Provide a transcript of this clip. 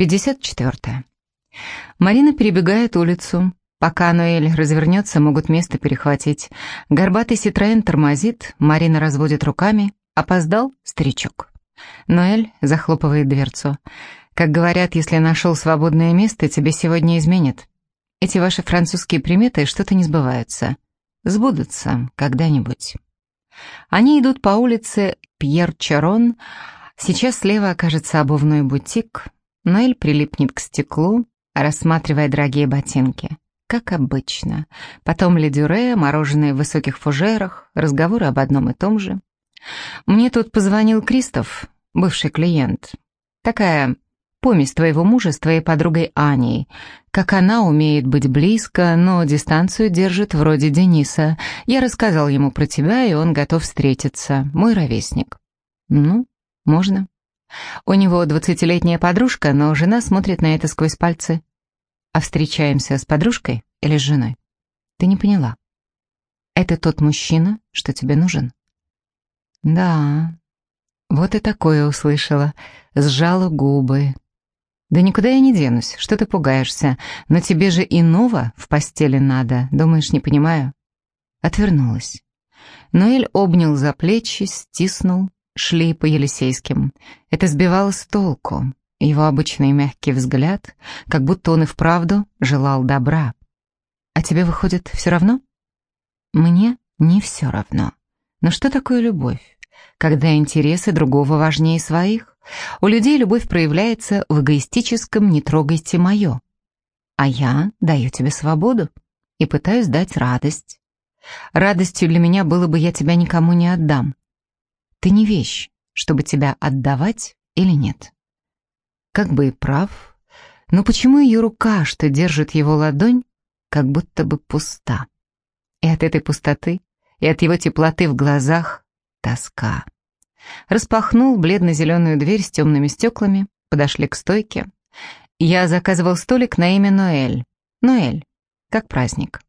54. Марина перебегает улицу. Пока Ноэль развернется, могут место перехватить. Горбатый Ситроен тормозит, Марина разводит руками. Опоздал старичок. Ноэль захлопывает дверцу. Как говорят, если нашел свободное место, тебе сегодня изменят. Эти ваши французские приметы что-то не сбываются. Сбудутся когда-нибудь. Они идут по улице Пьер-Чарон. Сейчас слева окажется обувной бутик. Ноэль прилипнет к стеклу, рассматривая дорогие ботинки. Как обычно. Потом ледюре, мороженое в высоких фужерах, разговоры об одном и том же. Мне тут позвонил Кристоф, бывший клиент. Такая помесь твоего мужа с твоей подругой Аней. Как она умеет быть близко, но дистанцию держит вроде Дениса. Я рассказал ему про тебя, и он готов встретиться. Мой ровесник. Ну, можно. У него двадцатилетняя подружка, но жена смотрит на это сквозь пальцы. А встречаемся с подружкой или с женой? Ты не поняла. Это тот мужчина, что тебе нужен? Да, вот и такое услышала. Сжала губы. Да никуда я не денусь, что ты пугаешься? Но тебе же иного в постели надо, думаешь, не понимаю? Отвернулась. Ноэль обнял за плечи, стиснул, шли по Елисейским. Это сбивало с толку. Его обычный мягкий взгляд, как будто он и вправду желал добра. А тебе, выходит, все равно? Мне не все равно. Но что такое любовь? Когда интересы другого важнее своих? У людей любовь проявляется в эгоистическом «не трогайте мое». А я даю тебе свободу и пытаюсь дать радость. Радостью для меня было бы «я тебя никому не отдам». Ты не вещь, чтобы тебя отдавать или нет. Как бы и прав, но почему ее рука, что держит его ладонь, как будто бы пуста? И от этой пустоты, и от его теплоты в глазах тоска. Распахнул бледно-зеленую дверь с темными стеклами, подошли к стойке. Я заказывал столик на имя Ноэль. Ноэль, как праздник.